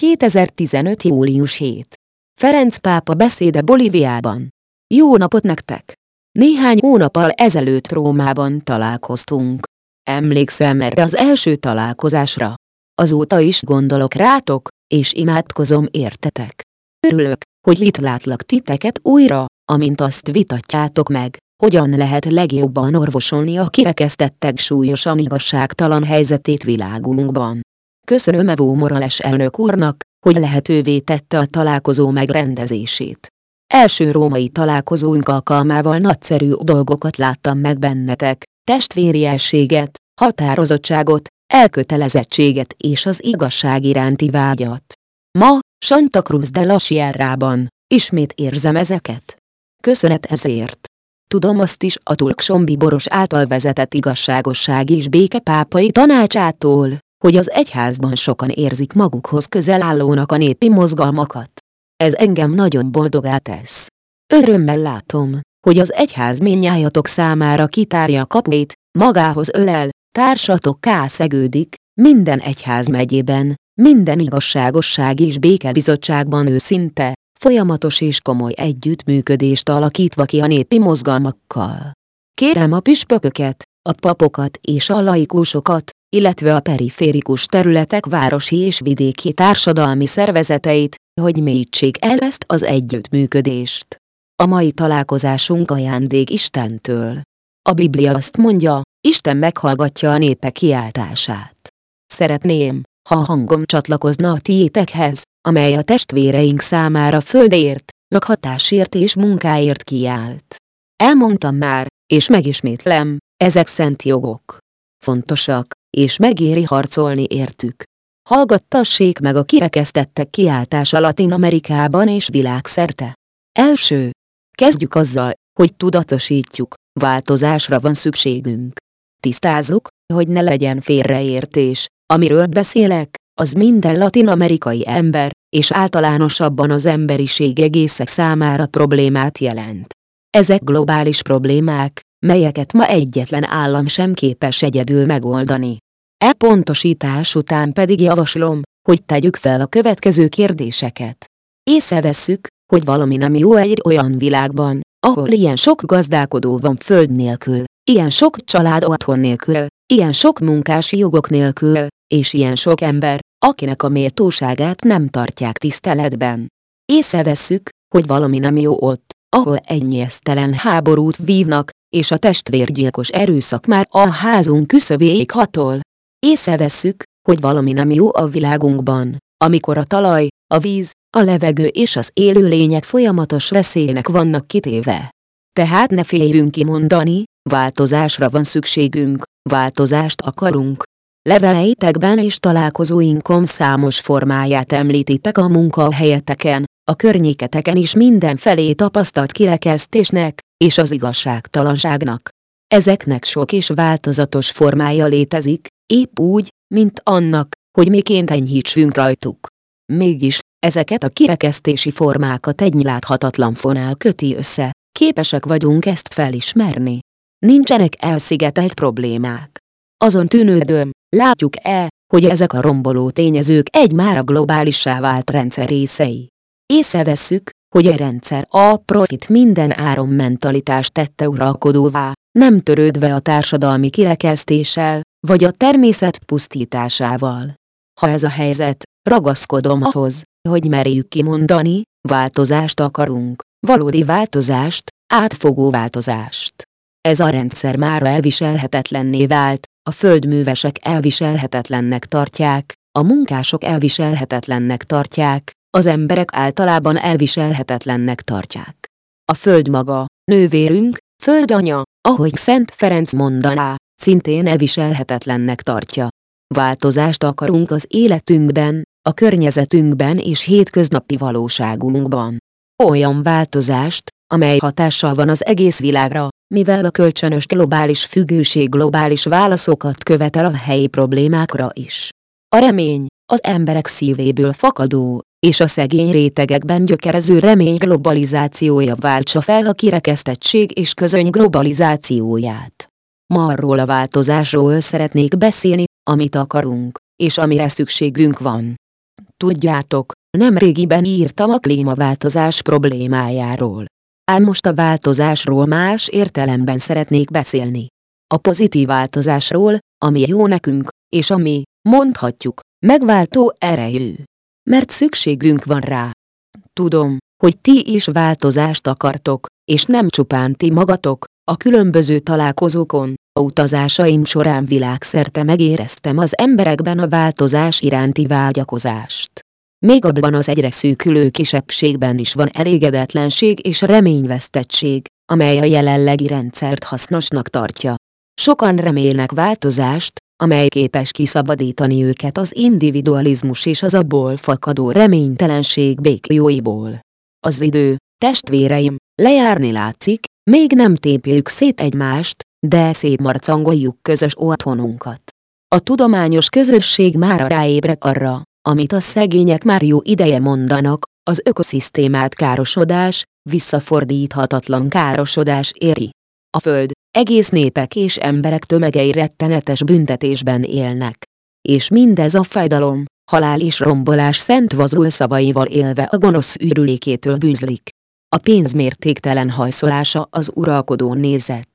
2015. július 7. Ferenc pápa beszéde Bolíviában. Jó napot nektek! Néhány hónappal ezelőtt Rómában találkoztunk. Emlékszem erre az első találkozásra. Azóta is gondolok rátok, és imádkozom értetek. Örülök, hogy itt látlak titeket újra, amint azt vitatjátok meg, hogyan lehet legjobban orvosolni a kirekesztettek súlyosan igazságtalan helyzetét világunkban. Köszönöm Evo Morales elnök úrnak, hogy lehetővé tette a találkozó megrendezését. Első római találkozónk alkalmával nagyszerű dolgokat láttam meg bennetek, testvériességet, határozottságot, elkötelezettséget és az igazság iránti vágyat. Ma, Santa Cruz de la Sierra-ban, ismét érzem ezeket. Köszönet ezért. Tudom azt is a Tulksombi Boros által vezetett igazságosság és béke pápai tanácsától, hogy az egyházban sokan érzik magukhoz közel állónak a népi mozgalmakat. Ez engem nagyon boldogá tesz. Örömmel látom, hogy az egyház minnyájatok számára kitárja kapuit, magához ölel, társatok kászegődik, minden egyház megyében, minden igazságosság és békebizottságban őszinte, folyamatos és komoly együttműködést alakítva ki a népi mozgalmakkal. Kérem a püspököket, a papokat és a laikusokat, illetve a periférikus területek városi és vidéki társadalmi szervezeteit, hogy mélyítsék el ezt az együttműködést. A mai találkozásunk ajándék Istentől. A Biblia azt mondja, Isten meghallgatja a népek kiáltását. Szeretném, ha a hangom csatlakozna a tiétekhez, amely a testvéreink számára földért, lakhatásért és munkáért kiált. Elmondtam már, és megismétlem, ezek szent jogok. Fontosak, és megéri harcolni értük. Hallgattassék meg a kirekesztettek kiáltása Latin Amerikában és világszerte. Első. Kezdjük azzal, hogy tudatosítjuk, változásra van szükségünk. Tisztázzuk, hogy ne legyen félreértés, amiről beszélek, az minden latin-amerikai ember, és általánosabban az emberiség egészek számára problémát jelent. Ezek globális problémák, melyeket ma egyetlen állam sem képes egyedül megoldani. E pontosítás után pedig javaslom, hogy tegyük fel a következő kérdéseket. Észrevesszük, hogy valami nem jó egy olyan világban, ahol ilyen sok gazdálkodó van föld nélkül, ilyen sok család otthon nélkül, ilyen sok munkási jogok nélkül, és ilyen sok ember, akinek a méltóságát nem tartják tiszteletben. Észrevesszük, hogy valami nem jó ott, ahol ennyi esztelen háborút vívnak, és a testvérgyilkos erőszak már a házunk küszövéig hatol. Észrevesszük, hogy valami nem jó a világunkban, amikor a talaj, a víz, a levegő és az élőlények folyamatos veszélynek vannak kitéve. Tehát ne féljünk kimondani, változásra van szükségünk, változást akarunk. Leveleitekben és találkozóinkon számos formáját említitek a munkahelyeteken, a környéketeken is mindenfelé tapasztalt kirekesztésnek, és az igazságtalanságnak. Ezeknek sok és változatos formája létezik, épp úgy, mint annak, hogy miként enyhítsünk rajtuk. Mégis, ezeket a kirekesztési formákat egy láthatatlan fonál köti össze, képesek vagyunk ezt felismerni. Nincsenek elszigetelt problémák. Azon tűnődöm, látjuk-e, hogy ezek a romboló tényezők egy már a globálissá vált rendszer részei. Észrevesszük, hogy a rendszer a profit minden áron mentalitást tette uralkodóvá, nem törődve a társadalmi kirekesztéssel, vagy a természet pusztításával. Ha ez a helyzet, ragaszkodom ahhoz, hogy merjük kimondani, változást akarunk, valódi változást, átfogó változást. Ez a rendszer már elviselhetetlenné vált, a földművesek elviselhetetlennek tartják, a munkások elviselhetetlennek tartják, az emberek általában elviselhetetlennek tartják. A föld maga, nővérünk, földanya, ahogy Szent Ferenc mondaná, szintén elviselhetetlennek tartja. Változást akarunk az életünkben, a környezetünkben és hétköznapi valóságunkban. Olyan változást, amely hatással van az egész világra, mivel a kölcsönös globális függőség globális válaszokat követel a helyi problémákra is. A remény, az emberek szívéből fakadó, és a szegény rétegekben gyökerező remény globalizációja váltsa fel a kirekesztettség és közöny globalizációját. Ma arról a változásról szeretnék beszélni, amit akarunk, és amire szükségünk van. Tudjátok, nem régiben írtam a klímaváltozás problémájáról. Ám most a változásról más értelemben szeretnék beszélni. A pozitív változásról, ami jó nekünk, és ami, mondhatjuk, megváltó erejű. Mert szükségünk van rá. Tudom, hogy ti is változást akartok, és nem csupán ti magatok, a különböző találkozókon, a utazásaim során világszerte megéreztem az emberekben a változás iránti vágyakozást. Még abban az egyre szűkülő kisebbségben is van elégedetlenség és reményvesztettség, amely a jelenlegi rendszert hasznosnak tartja. Sokan remélnek változást, amely képes kiszabadítani őket az individualizmus és az abból fakadó reménytelenség békjóiból. Az idő, testvéreim, lejárni látszik, még nem tépjük szét egymást, de szétmarcangoljuk közös otthonunkat. A tudományos közösség már ráébred arra, amit a szegények már jó ideje mondanak, az ökoszisztémát károsodás, visszafordíthatatlan károsodás éri. A Föld, egész népek és emberek tömegei rettenetes büntetésben élnek. És mindez a fájdalom, halál és rombolás szent vazul szavaival élve a gonosz űrülékétől bűzlik. A pénz mértéktelen hajszolása az uralkodó nézet.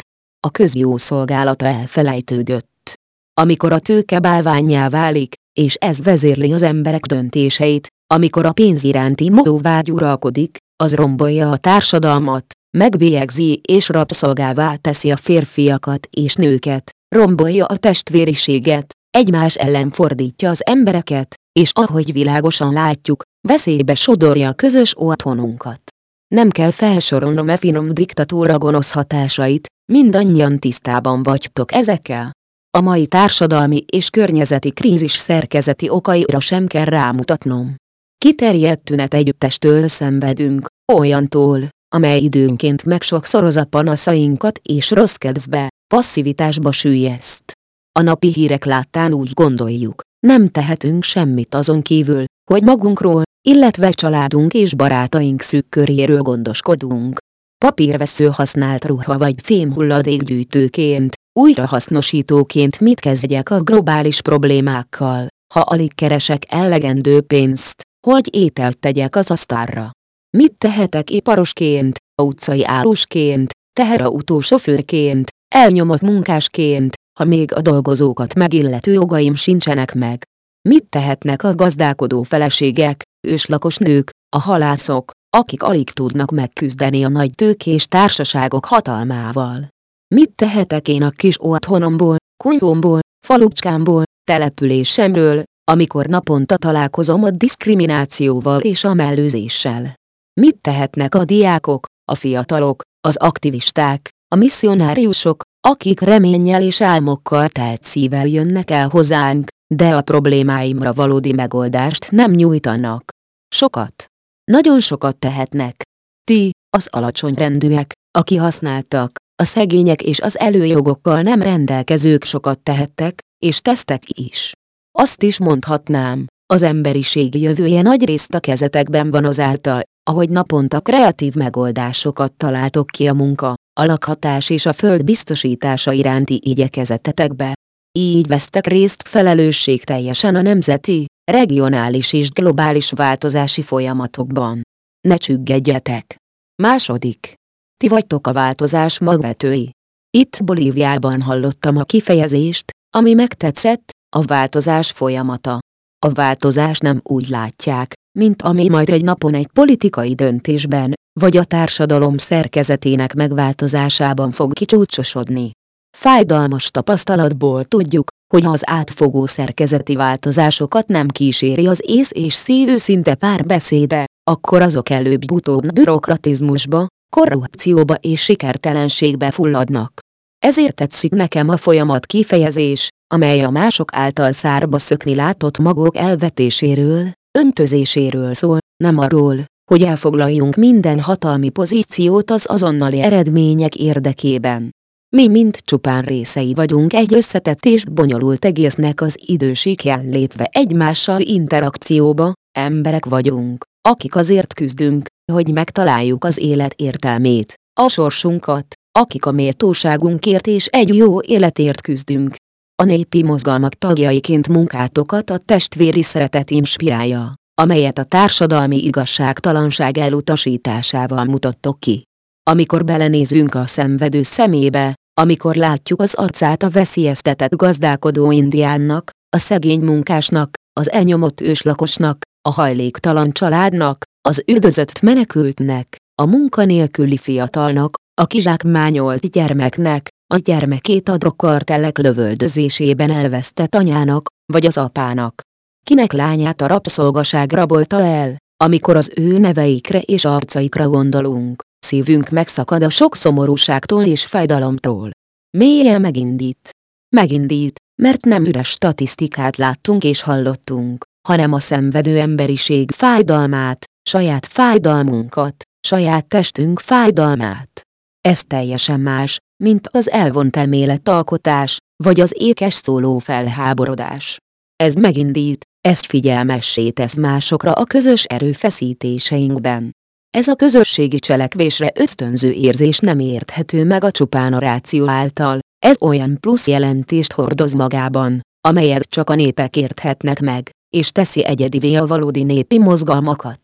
A közjó szolgálata elfelejtődött. Amikor a tőke bálványá válik, és ez vezérli az emberek döntéseit, amikor a pénz iránti módóvágy uralkodik, az rombolja a társadalmat, megbélyegzi és rabszolgává teszi a férfiakat és nőket, rombolja a testvériséget, egymás ellen fordítja az embereket, és ahogy világosan látjuk, veszélybe sodorja a közös otthonunkat. Nem kell felsorolnom e finom diktatúra gonosz hatásait, mindannyian tisztában vagytok ezekkel. A mai társadalmi és környezeti krízis szerkezeti okaira sem kell rámutatnom. Kiterjedt tünet együttestől szenvedünk, olyantól, amely időnként megsokszorozza panaszainkat és rossz kedvbe, passzivitásba sűjjeszt. A napi hírek láttán úgy gondoljuk, nem tehetünk semmit azon kívül, hogy magunkról, illetve családunk és barátaink szűk köréről gondoskodunk. Papírvesző használt ruha vagy fémhulladékgyűjtőként, újrahasznosítóként mit kezdjek a globális problémákkal, ha alig keresek elegendő pénzt, hogy ételt tegyek az asztalra. Mit tehetek iparosként, utcai árusként, teherautósofőrként, elnyomott munkásként, ha még a dolgozókat megillető jogaim sincsenek meg? Mit tehetnek a gazdálkodó feleségek, őslakos nők, a halászok, akik alig tudnak megküzdeni a nagy tőkés társaságok hatalmával? Mit tehetek én a kis otthonomból, kunyhomból, falucskámból, településemről, amikor naponta találkozom a diszkriminációval és a mellőzéssel? Mit tehetnek a diákok, a fiatalok, az aktivisták, a misszionáriusok, akik reménnyel és álmokkal telt szívvel jönnek el hozzánk, de a problémáimra valódi megoldást nem nyújtanak. Sokat. Nagyon sokat tehetnek. Ti, az alacsony rendűek, aki használtak, a szegények és az előjogokkal nem rendelkezők sokat tehettek, és tesztek is. Azt is mondhatnám, az emberiség jövője nagyrészt a kezetekben van azáltal, ahogy naponta kreatív megoldásokat találtok ki a munka, a lakhatás és a föld biztosítása iránti igyekezetetekbe. Így vesztek részt felelősség teljesen a nemzeti, regionális és globális változási folyamatokban. Ne csüggedjetek! Második. Ti vagytok a változás magvetői. Itt Bolíviában hallottam a kifejezést, ami megtetszett, a változás folyamata. A változás nem úgy látják, mint ami majd egy napon egy politikai döntésben, vagy a társadalom szerkezetének megváltozásában fog kicsúcsosodni. Fájdalmas tapasztalatból tudjuk, hogy az átfogó szerkezeti változásokat nem kíséri az ész és szív őszinte párbeszéde, akkor azok előbb-utóbb bürokratizmusba, korrupcióba és sikertelenségbe fulladnak. Ezért tetszik nekem a folyamat kifejezés, amely a mások által szárba szökni látott magok elvetéséről, öntözéséről szól, nem arról, hogy elfoglaljunk minden hatalmi pozíciót az azonnali eredmények érdekében. Mi mind csupán részei vagyunk egy összetett és bonyolult egésznek az idősíkján lépve egymással interakcióba, emberek vagyunk, akik azért küzdünk, hogy megtaláljuk az élet értelmét, a sorsunkat, akik a méltóságunkért és egy jó életért küzdünk. A népi mozgalmak tagjaiként munkátokat a testvéri szeretet inspirálja. amelyet a társadalmi igazságtalanság elutasításával mutattok ki. Amikor belenézünk a szenvedő szemébe, amikor látjuk az arcát a veszélyeztetett gazdálkodó indiánnak, a szegény munkásnak, az elnyomott őslakosnak, a hajléktalan családnak, az üldözött menekültnek, a munkanélküli fiatalnak, a kizsákmányolt gyermeknek, a gyermekét a drogkartellek lövöldözésében elvesztett anyának, vagy az apának. Kinek lányát a rabszolgaság rabolta el, amikor az ő neveikre és arcaikra gondolunk, szívünk megszakad a sok szomorúságtól és fájdalomtól. Mélyen megindít. Megindít, mert nem üres statisztikát láttunk és hallottunk, hanem a szenvedő emberiség fájdalmát, saját fájdalmunkat, saját testünk fájdalmát. Ez teljesen más, mint az elvont elméletalkotás, vagy az ékes szóló felháborodás. Ez megindít, ezt figyelmessé tesz másokra a közös erőfeszítéseinkben. Ez a közösségi cselekvésre ösztönző érzés nem érthető meg a csupán a ráció által, ez olyan plusz jelentést hordoz magában, amelyet csak a népek érthetnek meg, és teszi egyedivé a valódi népi mozgalmakat.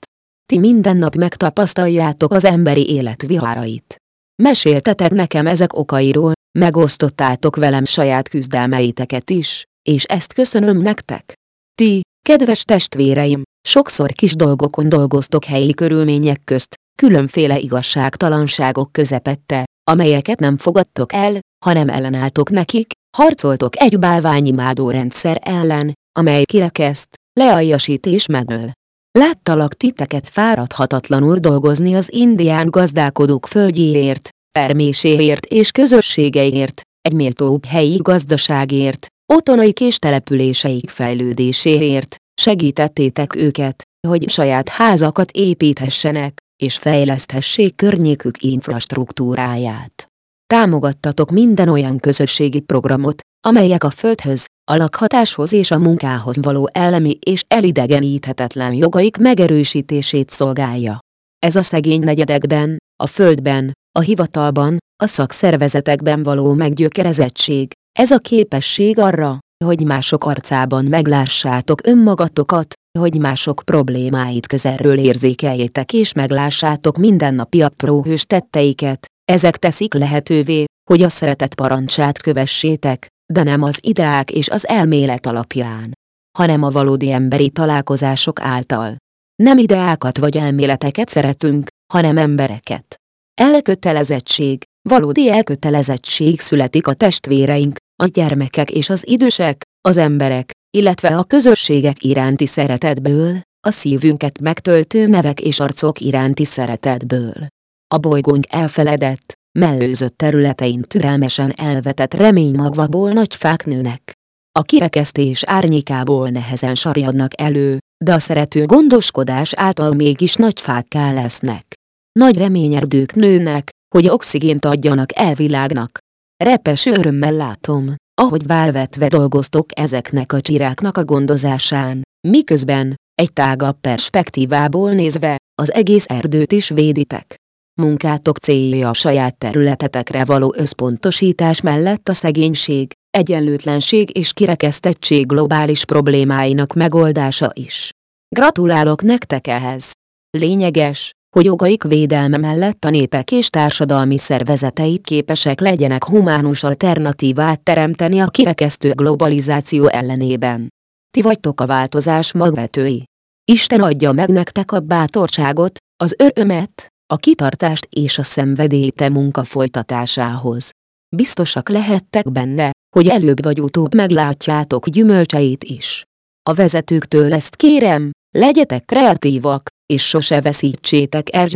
Ti minden nap megtapasztaljátok az emberi élet viharait. Meséltetek nekem ezek okairól, megosztottátok velem saját küzdelmeiteket is, és ezt köszönöm nektek. Ti, kedves testvéreim, sokszor kis dolgokon dolgoztok helyi körülmények közt, különféle igazságtalanságok közepette, amelyeket nem fogadtok el, hanem ellenálltok nekik, harcoltok egy bálványimádó rendszer ellen, amely kirekeszt, lealjasít és megöl. Láttalak titeket fáradhatatlanul dolgozni az indián gazdálkodók földjéért, terméséért és közösségeiért, egy méltóbb helyi gazdaságért, otthonaik és településeik fejlődéséért, segítettétek őket, hogy saját házakat építhessenek, és fejleszthessék környékük infrastruktúráját. Támogattatok minden olyan közösségi programot, amelyek a földhöz, a lakhatáshoz és a munkához való elemi és elidegeníthetetlen jogaik megerősítését szolgálja. Ez a szegény negyedekben, a földben, a hivatalban, a szakszervezetekben való meggyökerezettség, ez a képesség arra, hogy mások arcában meglássátok önmagatokat, hogy mások problémáit közelről érzékeljétek és meglássátok mindennapi apró hős tetteiket, ezek teszik lehetővé, hogy a szeretet parancsát kövessétek, de nem az ideák és az elmélet alapján, hanem a valódi emberi találkozások által. Nem ideákat vagy elméleteket szeretünk, hanem embereket. Elkötelezettség, valódi elkötelezettség születik a testvéreink, a gyermekek és az idősek, az emberek, illetve a közösségek iránti szeretetből, a szívünket megtöltő nevek és arcok iránti szeretetből. A bolygónk elfeledett, mellőzött területein türelmesen elvetett reménymagvaból nagy fák nőnek. A kirekesztés árnyékából nehezen sarjadnak elő, de a szerető gondoskodás által mégis nagy fákká lesznek. Nagy reményerdők nőnek, hogy oxigént adjanak elvilágnak. Repes örömmel látom, ahogy válvetve dolgoztok ezeknek a csiráknak a gondozásán, miközben, egy tágabb perspektívából nézve, az egész erdőt is véditek. Munkátok célja a saját területetekre való összpontosítás mellett a szegénység, egyenlőtlenség és kirekesztettség globális problémáinak megoldása is. Gratulálok nektek ehhez! Lényeges, hogy jogaik védelme mellett a népek és társadalmi szervezeteik képesek legyenek humánus alternatívát teremteni a kirekesztő globalizáció ellenében. Ti vagytok a változás magvetői. Isten adja meg nektek a bátorságot, az örömet, a kitartást és a szenvedélyte munka folytatásához. Biztosak lehettek benne, hogy előbb vagy utóbb meglátjátok gyümölcseit is. A vezetőktől ezt kérem, legyetek kreatívak, és sose veszítsétek el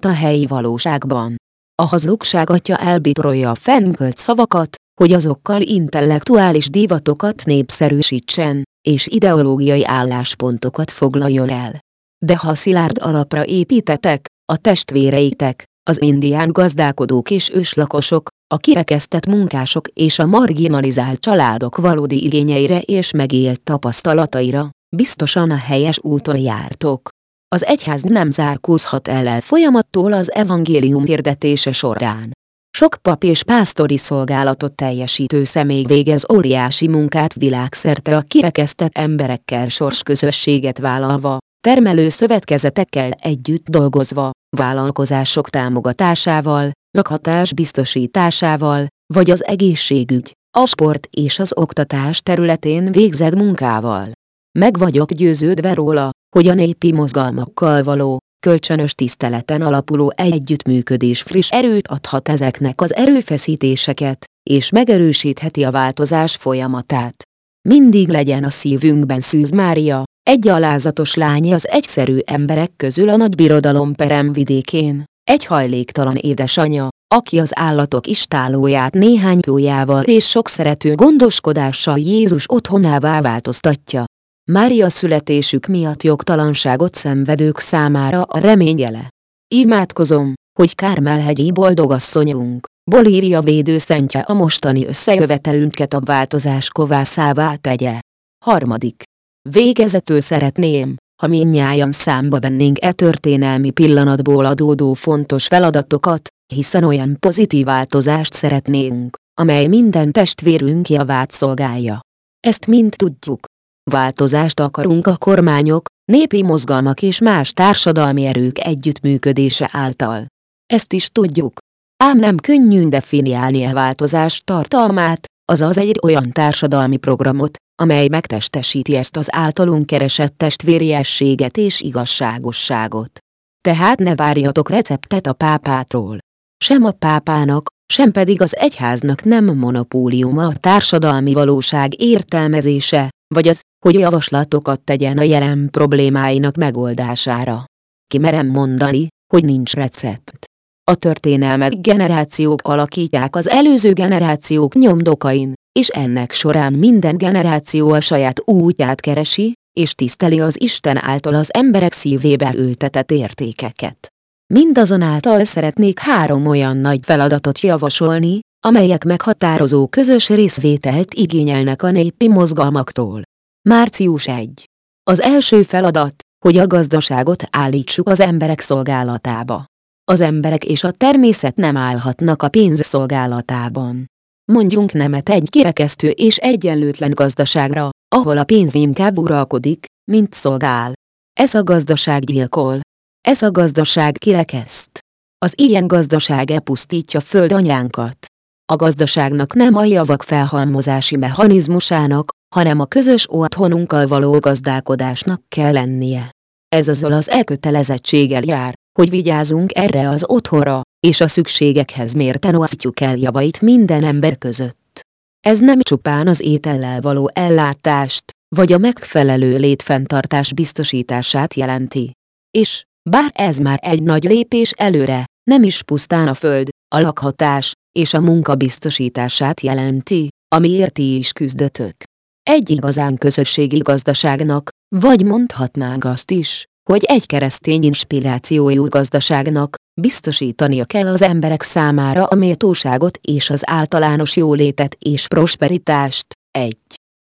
a helyi valóságban. A hazugság atya elbitrolja a fennkölt szavakat, hogy azokkal intellektuális divatokat népszerűsítsen, és ideológiai álláspontokat foglaljon el. De ha szilárd alapra építetek, a testvéreitek, az indián gazdálkodók és őslakosok, a kirekesztett munkások és a marginalizált családok valódi igényeire és megélt tapasztalataira, biztosan a helyes úton jártok. Az egyház nem zárkózhat el folyamattól az evangélium hirdetése során. Sok pap és pásztori szolgálatot teljesítő személy végez óriási munkát világszerte a kirekesztett emberekkel sorsközösséget vállalva, termelő szövetkezetekkel együtt dolgozva, vállalkozások támogatásával, lakhatás biztosításával, vagy az egészségügy, a sport és az oktatás területén végzett munkával. Meg vagyok győződve róla, hogy a népi mozgalmakkal való, kölcsönös tiszteleten alapuló együttműködés friss erőt adhat ezeknek az erőfeszítéseket, és megerősítheti a változás folyamatát. Mindig legyen a szívünkben Szűz Mária, egy alázatos lány az egyszerű emberek közül a nagy birodalom peremvidékén, egy hajléktalan édesanya, aki az állatok istálóját néhány jójával és sok szerető gondoskodással Jézus otthonává változtatja. Mária születésük miatt jogtalanságot szenvedők számára a reményele. Imádkozom, hogy Kármelhegyi boldogasszonyunk, Bolívia védőszentje a mostani összejövetelünket a változás kovászává tegye. Harmadik. Végezetül szeretném, ha minnyáján számba vennénk e történelmi pillanatból adódó fontos feladatokat, hiszen olyan pozitív változást szeretnénk, amely minden testvérünk javát szolgálja. Ezt mind tudjuk. Változást akarunk a kormányok, népi mozgalmak és más társadalmi erők együttműködése által. Ezt is tudjuk. Ám nem könnyű definiálni a e változás tartalmát, azaz egy olyan társadalmi programot, amely megtestesíti ezt az általunk keresett testvériességet és igazságosságot. Tehát ne várjatok receptet a pápától. Sem a pápának, sem pedig az egyháznak nem monopóliuma a társadalmi valóság értelmezése, vagy az, hogy javaslatokat tegyen a jelen problémáinak megoldására. Ki merem mondani, hogy nincs recept. A történelmet generációk alakítják az előző generációk nyomdokain, és ennek során minden generáció a saját útját keresi, és tiszteli az Isten által az emberek szívébe ültetett értékeket. Mindazonáltal szeretnék három olyan nagy feladatot javasolni, amelyek meghatározó közös részvételt igényelnek a népi mozgalmaktól. Március 1. Az első feladat, hogy a gazdaságot állítsuk az emberek szolgálatába. Az emberek és a természet nem állhatnak a pénz szolgálatában. Mondjunk nemet egy kirekesztő és egyenlőtlen gazdaságra, ahol a pénz inkább uralkodik, mint szolgál. Ez a gazdaság gyilkol. Ez a gazdaság kirekeszt. Az ilyen gazdaság elpusztítja földanyánkat. A gazdaságnak nem a javak felhalmozási mechanizmusának, hanem a közös otthonunkkal való gazdálkodásnak kell lennie. Ez azzal az elkötelezettséggel jár, hogy vigyázunk erre az otthonra, és a szükségekhez mérten osztjuk el javait minden ember között. Ez nem csupán az étellel való ellátást, vagy a megfelelő létfenntartás biztosítását jelenti. És, bár ez már egy nagy lépés előre, nem is pusztán a föld, a lakhatás és a munka biztosítását jelenti, amiért ti is küzdötök. Egy igazán közösségi gazdaságnak, vagy mondhatnánk azt is, hogy egy keresztény inspirációjú gazdaságnak biztosítania kell az emberek számára a méltóságot és az általános jólétet és prosperitást. Egy.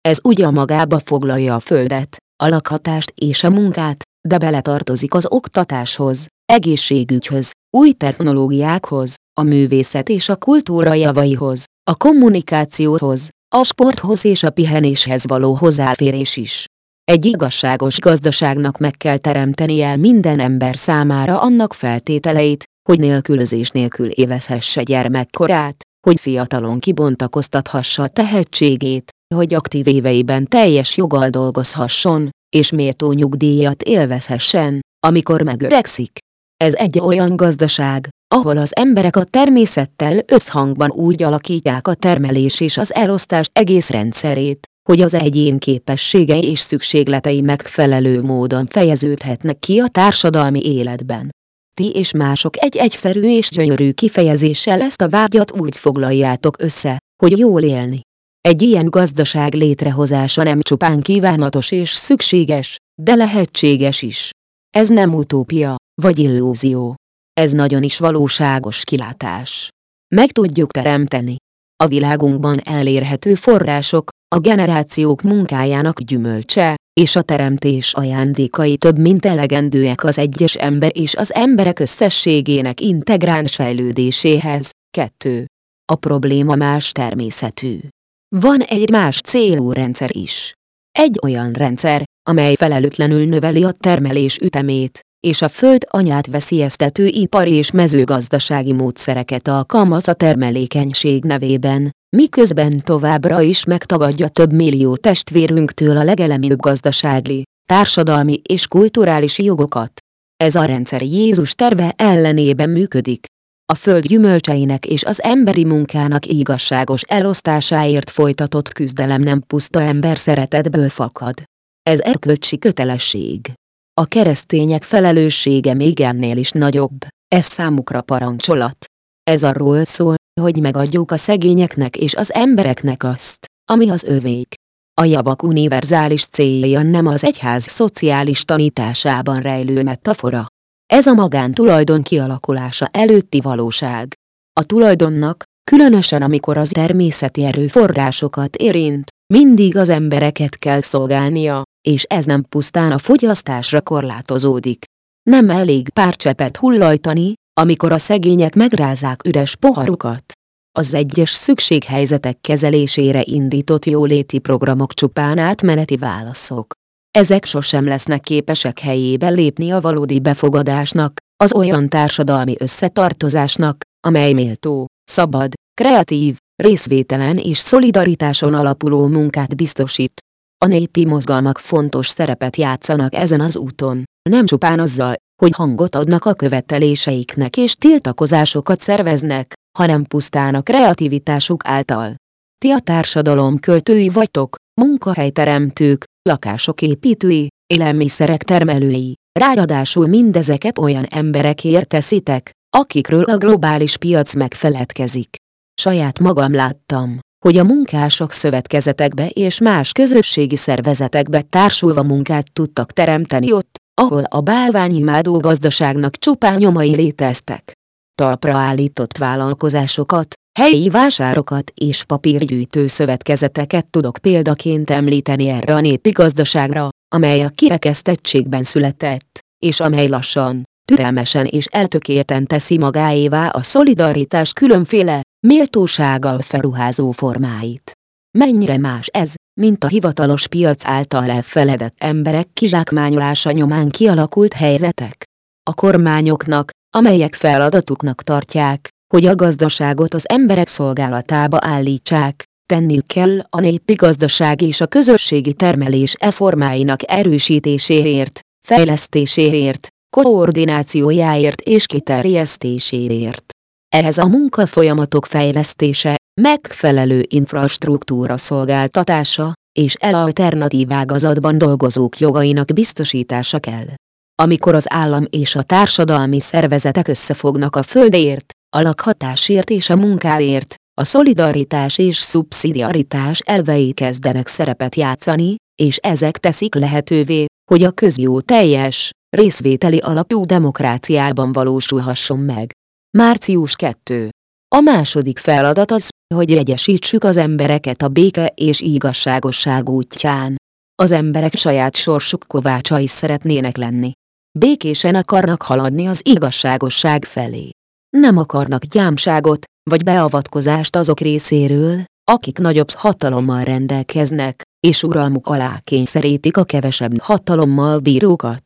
Ez ugyan magába foglalja a földet, a lakhatást és a munkát, de beletartozik az oktatáshoz, egészségügyhöz, új technológiákhoz, a művészet és a kultúra javaihoz, a kommunikációhoz, a sporthoz és a pihenéshez való hozzáférés is. Egy igazságos gazdaságnak meg kell teremtenie minden ember számára annak feltételeit, hogy nélkülözés nélkül évezhesse gyermekkorát, hogy fiatalon kibontakoztathassa a tehetségét, hogy aktív éveiben teljes joggal dolgozhasson, és méltó nyugdíjat élvezhessen, amikor megöregszik. Ez egy olyan gazdaság, ahol az emberek a természettel összhangban úgy alakítják a termelés és az elosztás egész rendszerét, hogy az egyén képességei és szükségletei megfelelő módon fejeződhetnek ki a társadalmi életben. Ti és mások egy egyszerű és gyönyörű kifejezéssel ezt a vágyat úgy foglaljátok össze, hogy jól élni. Egy ilyen gazdaság létrehozása nem csupán kívánatos és szükséges, de lehetséges is. Ez nem utópia, vagy illúzió. Ez nagyon is valóságos kilátás. Meg tudjuk teremteni. A világunkban elérhető források, a generációk munkájának gyümölcse, és a teremtés ajándékai több mint elegendőek az egyes ember és az emberek összességének integráns fejlődéséhez. 2. A probléma más természetű. Van egy más célú rendszer is. Egy olyan rendszer, amely felelőtlenül növeli a termelés ütemét, és a föld anyát veszélyeztető ipari és mezőgazdasági módszereket alkalmaz a termelékenység nevében, miközben továbbra is megtagadja több millió testvérünktől a legelemibb gazdasági, társadalmi és kulturális jogokat. Ez a rendszer Jézus terve ellenében működik. A föld gyümölcseinek és az emberi munkának igazságos elosztásáért folytatott küzdelem nem puszta ember szeretetből fakad. Ez erkölcsi kötelesség. A keresztények felelőssége még ennél is nagyobb, ez számukra parancsolat. Ez arról szól, hogy megadjuk a szegényeknek és az embereknek azt, ami az övék. A javak univerzális célja nem az egyház szociális tanításában rejlő metafora. Ez a magántulajdon kialakulása előtti valóság. A tulajdonnak, különösen amikor az természeti erőforrásokat érint, mindig az embereket kell szolgálnia, és ez nem pusztán a fogyasztásra korlátozódik. Nem elég pár csepet hullajtani, amikor a szegények megrázák üres poharukat. Az egyes szükséghelyzetek kezelésére indított jóléti programok csupán átmeneti válaszok. Ezek sosem lesznek képesek helyébe lépni a valódi befogadásnak, az olyan társadalmi összetartozásnak, amely méltó, szabad, kreatív, részvételen és szolidaritáson alapuló munkát biztosít. A népi mozgalmak fontos szerepet játszanak ezen az úton, nem csupán azzal, hogy hangot adnak a követeléseiknek és tiltakozásokat szerveznek, hanem pusztán a kreativitásuk által. Ti a társadalom költői vagytok, munkahelyteremtők, lakások építői, élelmiszerek termelői, ráadásul mindezeket olyan emberekért teszitek, akikről a globális piac megfeledkezik. Saját magam láttam, hogy a munkások szövetkezetekbe és más közösségi szervezetekbe társulva munkát tudtak teremteni ott, ahol a bálványimádó gazdaságnak csupán nyomai léteztek. Talpra állított vállalkozásokat, helyi vásárokat és papírgyűjtő szövetkezeteket tudok példaként említeni erre a népi gazdaságra, amely a kirekesztettségben született, és amely lassan, türelmesen és eltökélten teszi magáévá a szolidaritás különféle, méltósággal felruházó formáit. Mennyire más ez, mint a hivatalos piac által elfeledett emberek kizsákmányolása nyomán kialakult helyzetek. A kormányoknak, amelyek feladatuknak tartják, hogy a gazdaságot az emberek szolgálatába állítsák, tenniük kell a népi gazdaság és a közösségi termelés e formáinak erősítéséért, fejlesztéséért, koordinációjáért és kiterjesztéséért. Ehhez a munkafolyamatok fejlesztése, megfelelő infrastruktúra szolgáltatása és el alternatív ágazatban dolgozók jogainak biztosítása kell. Amikor az állam és a társadalmi szervezetek összefognak a földért, a lakhatásért és a munkáért, a szolidaritás és szubszidiaritás elvei kezdenek szerepet játszani, és ezek teszik lehetővé, hogy a közjó teljes, részvételi alapú demokráciában valósulhasson meg. Március 2. A második feladat az, hogy egyesítsük az embereket a béke és igazságosság útján. Az emberek saját sorsuk kovácsai szeretnének lenni. Békésen akarnak haladni az igazságosság felé. Nem akarnak gyámságot, vagy beavatkozást azok részéről, akik nagyobb hatalommal rendelkeznek, és uralmuk alá kényszerítik a kevesebb hatalommal bírókat.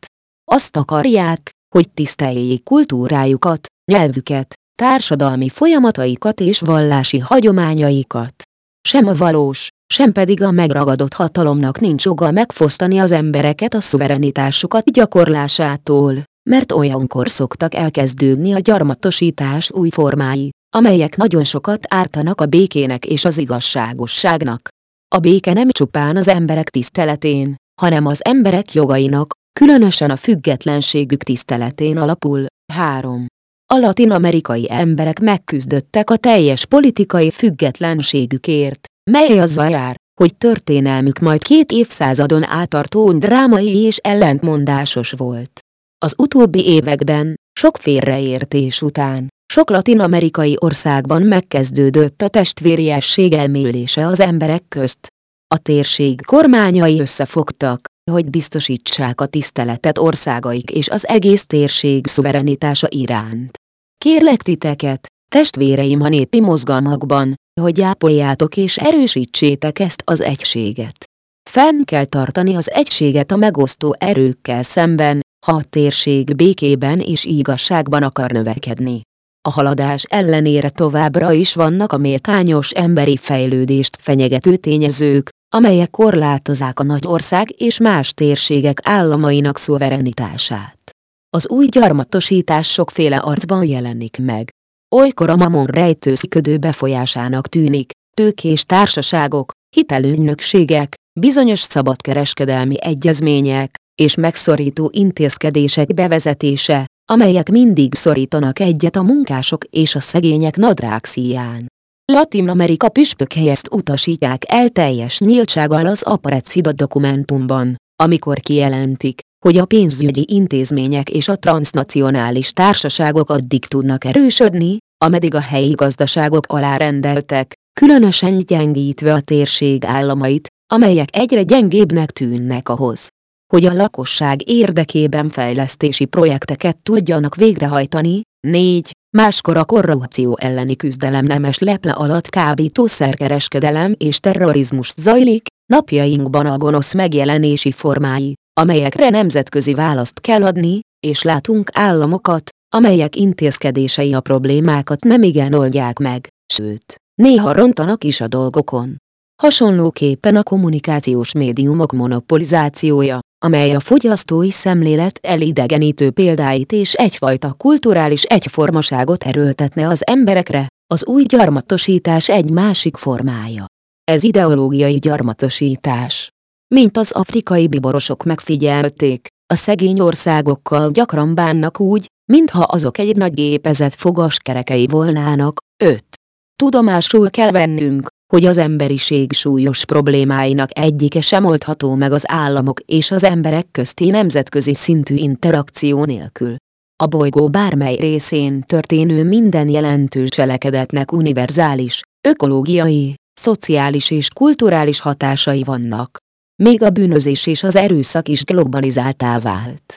Azt akarják, hogy tiszteljék kultúrájukat, nyelvüket, társadalmi folyamataikat és vallási hagyományaikat. Sem a valós, sem pedig a megragadott hatalomnak nincs joga megfosztani az embereket a szuverenitásukat gyakorlásától, mert olyankor szoktak elkezdődni a gyarmatosítás új formái, amelyek nagyon sokat ártanak a békének és az igazságosságnak. A béke nem csupán az emberek tiszteletén, hanem az emberek jogainak, különösen a függetlenségük tiszteletén alapul. 3. A latin-amerikai emberek megküzdöttek a teljes politikai függetlenségükért, mely azzal jár, hogy történelmük majd két évszázadon átartó drámai és ellentmondásos volt. Az utóbbi években, sok félreértés után, sok latin-amerikai országban megkezdődött a testvériesség elmélése az emberek közt. A térség kormányai összefogtak, hogy biztosítsák a tiszteletet országaik és az egész térség szuverenitása iránt. Kérlek titeket, testvéreim a népi mozgalmakban, hogy ápoljátok és erősítsétek ezt az egységet. Fenn kell tartani az egységet a megosztó erőkkel szemben, ha a térség békében és igazságban akar növekedni. A haladás ellenére továbbra is vannak a méltányos emberi fejlődést fenyegető tényezők, amelyek korlátozák a nagy ország és más térségek államainak szuverenitását. Az új gyarmatosítás sokféle arcban jelenik meg. Olykor a mamon rejtőzködő befolyásának tűnik, tőkés társaságok, hitelügynökségek, bizonyos szabadkereskedelmi egyezmények, és megszorító intézkedések bevezetése, amelyek mindig szorítanak egyet a munkások és a szegények nadrág szíján. Latin Amerika püspökei ezt utasítják el teljes nyíltsággal az Aparecida dokumentumban, amikor kijelentik, hogy a pénzügyi intézmények és a transnacionális társaságok addig tudnak erősödni, ameddig a helyi gazdaságok alárendeltek, különösen gyengítve a térség államait, amelyek egyre gyengébbnek tűnnek ahhoz, hogy a lakosság érdekében fejlesztési projekteket tudjanak végrehajtani. 4. Máskor a korrupció elleni küzdelem nemes leple alatt kábítószerkereskedelem és terrorizmus zajlik, napjainkban a gonosz megjelenési formái, amelyekre nemzetközi választ kell adni, és látunk államokat, amelyek intézkedései a problémákat nemigen oldják meg, sőt, néha rontanak is a dolgokon. Hasonlóképpen a kommunikációs médiumok monopolizációja, amely a fogyasztói szemlélet elidegenítő példáit és egyfajta kulturális egyformaságot erőltetne az emberekre, az új gyarmatosítás egy másik formája. Ez ideológiai gyarmatosítás. Mint az afrikai biborosok megfigyelték, a szegény országokkal gyakran bánnak úgy, mintha azok egy nagy gépezet fogaskerekei volnának. 5. Tudomásul kell vennünk, hogy az emberiség súlyos problémáinak egyike sem oldható meg az államok és az emberek közti nemzetközi szintű interakció nélkül. A bolygó bármely részén történő minden jelentős cselekedetnek univerzális, ökológiai, szociális és kulturális hatásai vannak. Még a bűnözés és az erőszak is globalizáltá vált.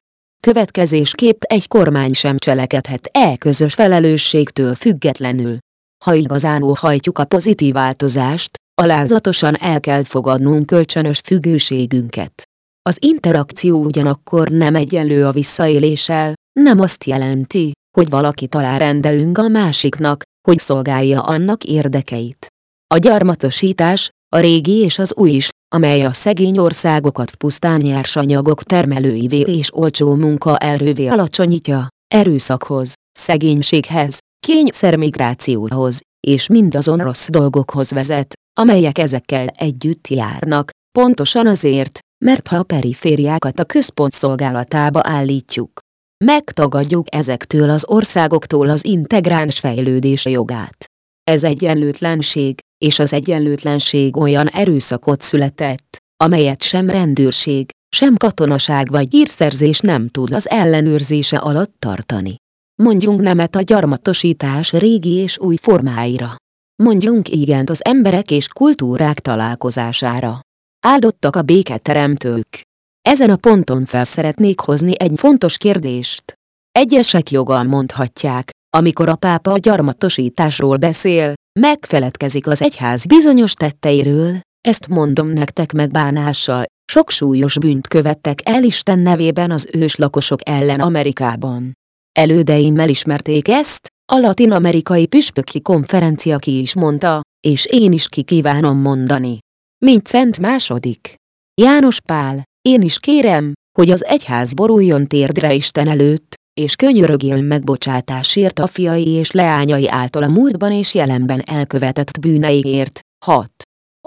Következésképp egy kormány sem cselekedhet e közös felelősségtől függetlenül, ha igazán hajtjuk a pozitív változást, alázatosan el kell fogadnunk kölcsönös függőségünket. Az interakció ugyanakkor nem egyenlő a visszaéléssel, nem azt jelenti, hogy valakit alárendelünk a másiknak, hogy szolgálja annak érdekeit. A gyarmatosítás, a régi és az új is, amely a szegény országokat pusztán nyersanyagok termelőivé és olcsó munkaerővé alacsonyítja, erőszakhoz, szegénységhez, kényszermigrációhoz, és mindazon rossz dolgokhoz vezet, amelyek ezekkel együtt járnak, pontosan azért, mert ha a perifériákat a központ szolgálatába állítjuk, megtagadjuk ezektől az országoktól az integráns fejlődés jogát. Ez egyenlőtlenség, és az egyenlőtlenség olyan erőszakot született, amelyet sem rendőrség, sem katonaság vagy hírszerzés nem tud az ellenőrzése alatt tartani. Mondjunk nemet a gyarmatosítás régi és új formáira. Mondjunk igent az emberek és kultúrák találkozására. Áldottak a béketeremtők. Ezen a ponton fel szeretnék hozni egy fontos kérdést. Egyesek joggal mondhatják, amikor a pápa a gyarmatosításról beszél, megfeledkezik az egyház bizonyos tetteiről, ezt mondom nektek megbánással, sok súlyos bűnt követtek el Isten nevében az őslakosok ellen Amerikában. Elődeim elismerték ezt, a latin-amerikai püspöki konferencia ki is mondta, és én is ki kívánom mondani. Mint Szent második. János Pál, én is kérem, hogy az egyház boruljon térdre Isten előtt, és könyörögjön megbocsátásért a fiai és leányai által a múltban és jelenben elkövetett bűneiért. 6.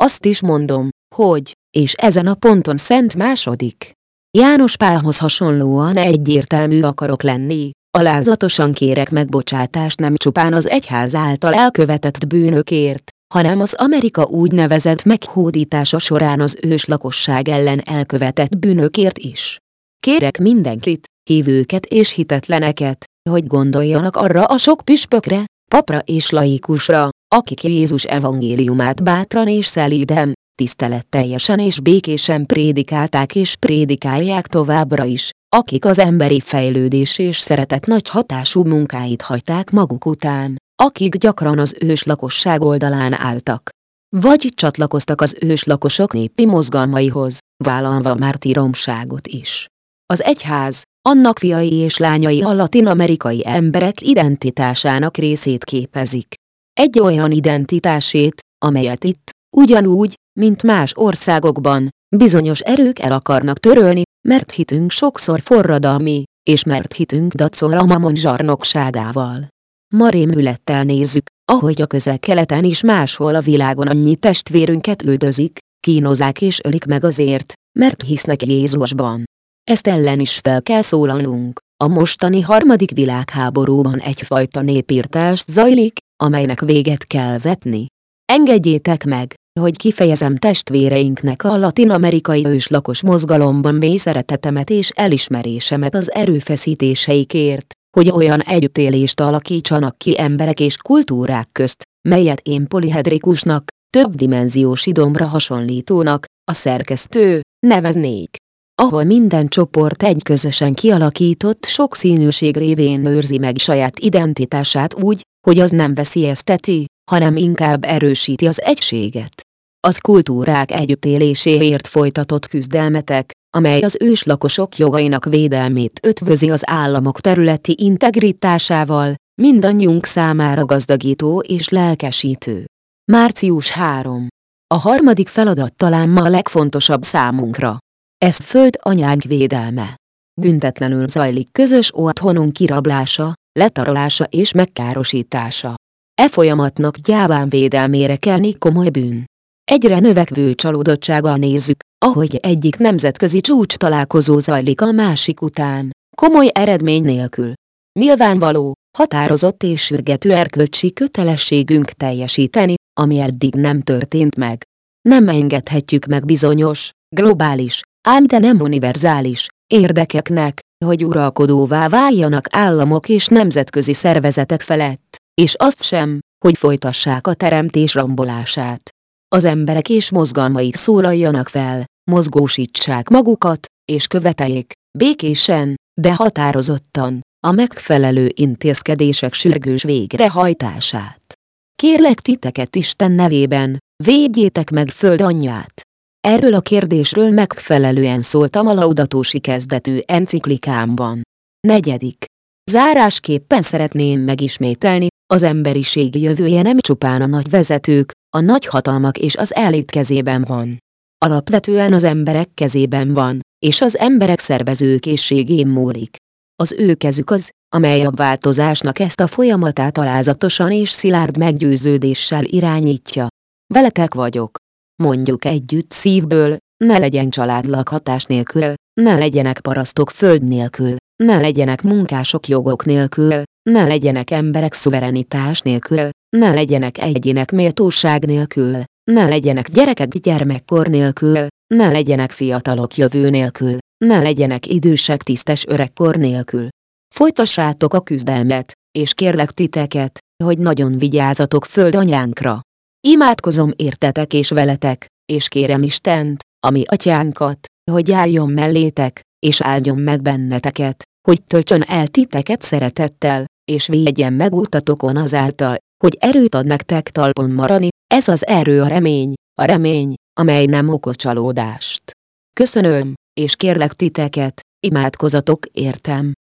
Azt is mondom, hogy, és ezen a ponton Szent második. János Pálhoz hasonlóan egyértelmű akarok lenni, Alázatosan kérek megbocsátást nem csupán az egyház által elkövetett bűnökért, hanem az Amerika úgynevezett meghódítása során az őslakosság ellen elkövetett bűnökért is. Kérek mindenkit, hívőket és hitetleneket, hogy gondoljanak arra a sok püspökre, papra és laikusra, akik Jézus evangéliumát bátran és szelíden, tiszteletteljesen és békésen prédikálták és prédikálják továbbra is, akik az emberi fejlődés és szeretet nagy hatású munkáit hagyták maguk után, akik gyakran az ős lakosság oldalán álltak. vagy csatlakoztak az őslakosok népi mozgalmaihoz, vállalva mártíromságot is. Az egyház, annak fiai és lányai a latin-amerikai emberek identitásának részét képezik. Egy olyan identitásét, amelyet itt, ugyanúgy, mint más országokban, bizonyos erők el akarnak törölni, mert hitünk sokszor forradalmi, és mert hitünk dacol a mamon zsarnokságával. Ma rémülettel nézzük, ahogy a közel-keleten is máshol a világon annyi testvérünket üldözik, kínozák és ölik meg azért, mert hisznek Jézusban. Ezt ellen is fel kell szólalnunk. A mostani harmadik világháborúban egyfajta népírtást zajlik, amelynek véget kell vetni. Engedjétek meg, hogy kifejezem testvéreinknek a latin-amerikai őslakos mozgalomban mély szeretetemet és elismerésemet az erőfeszítéseikért, hogy olyan együttélést alakítsanak ki emberek és kultúrák közt, melyet én polihedrikusnak, többdimenziós idomra hasonlítónak, a szerkesztő, neveznék. Ahol minden csoport egy közösen kialakított sokszínűség révén őrzi meg saját identitását úgy, hogy az nem veszélyezteti, hanem inkább erősíti az egységet. Az kultúrák együttéléséért folytatott küzdelmetek, amely az őslakosok jogainak védelmét ötvözi az államok területi integritásával, mindannyiunk számára gazdagító és lelkesítő. Március 3. A harmadik feladat talán ma a legfontosabb számunkra. Ez föld anyánk védelme. Büntetlenül zajlik közös otthonunk kirablása, letarolása és megkárosítása. E folyamatnak gyáván védelmére kelni komoly bűn. Egyre növekvő csalódottsággal nézzük, ahogy egyik nemzetközi csúcs találkozó zajlik a másik után, komoly eredmény nélkül. Nyilvánvaló, határozott és sürgető erkölcsi kötelességünk teljesíteni, ami eddig nem történt meg. Nem engedhetjük meg bizonyos, globális, ám de nem univerzális, érdekeknek, hogy uralkodóvá váljanak államok és nemzetközi szervezetek felett, és azt sem, hogy folytassák a teremtés rombolását. Az emberek és mozgalmaik szólaljanak fel, mozgósítsák magukat, és követeljék, békésen, de határozottan, a megfelelő intézkedések sürgős végrehajtását. Kérlek titeket Isten nevében, védjétek meg föld anyját. Erről a kérdésről megfelelően szóltam a laudatósi kezdetű enciklikámban. Negyedik. Zárásképpen szeretném megismételni, az emberiség jövője nem csupán a nagy vezetők, a nagy hatalmak és az elit kezében van. Alapvetően az emberek kezében van, és az emberek szervezőkészségén múlik. Az ő kezük az, amely a változásnak ezt a folyamatát alázatosan és szilárd meggyőződéssel irányítja. Veletek vagyok. Mondjuk együtt szívből, ne legyen család lakhatás nélkül, ne legyenek parasztok föld nélkül, ne legyenek munkások jogok nélkül, ne legyenek emberek szuverenitás nélkül, ne legyenek egyének méltóság nélkül, ne legyenek gyerekek gyermekkor nélkül, ne legyenek fiatalok jövő nélkül, ne legyenek idősek tisztes öregkor nélkül. Folytassátok a küzdelmet, és kérlek titeket, hogy nagyon vigyázatok földanyánkra. Imádkozom értetek és veletek, és kérem Istent, ami atyánkat, hogy álljon mellétek, és áldjon meg benneteket, hogy töltsön el titeket szeretettel, és védjen meg utatokon azáltal, hogy erőt ad nektek talpon maradni, ez az erő a remény, a remény, amely nem okoz csalódást. Köszönöm, és kérlek titeket, imádkozatok értem.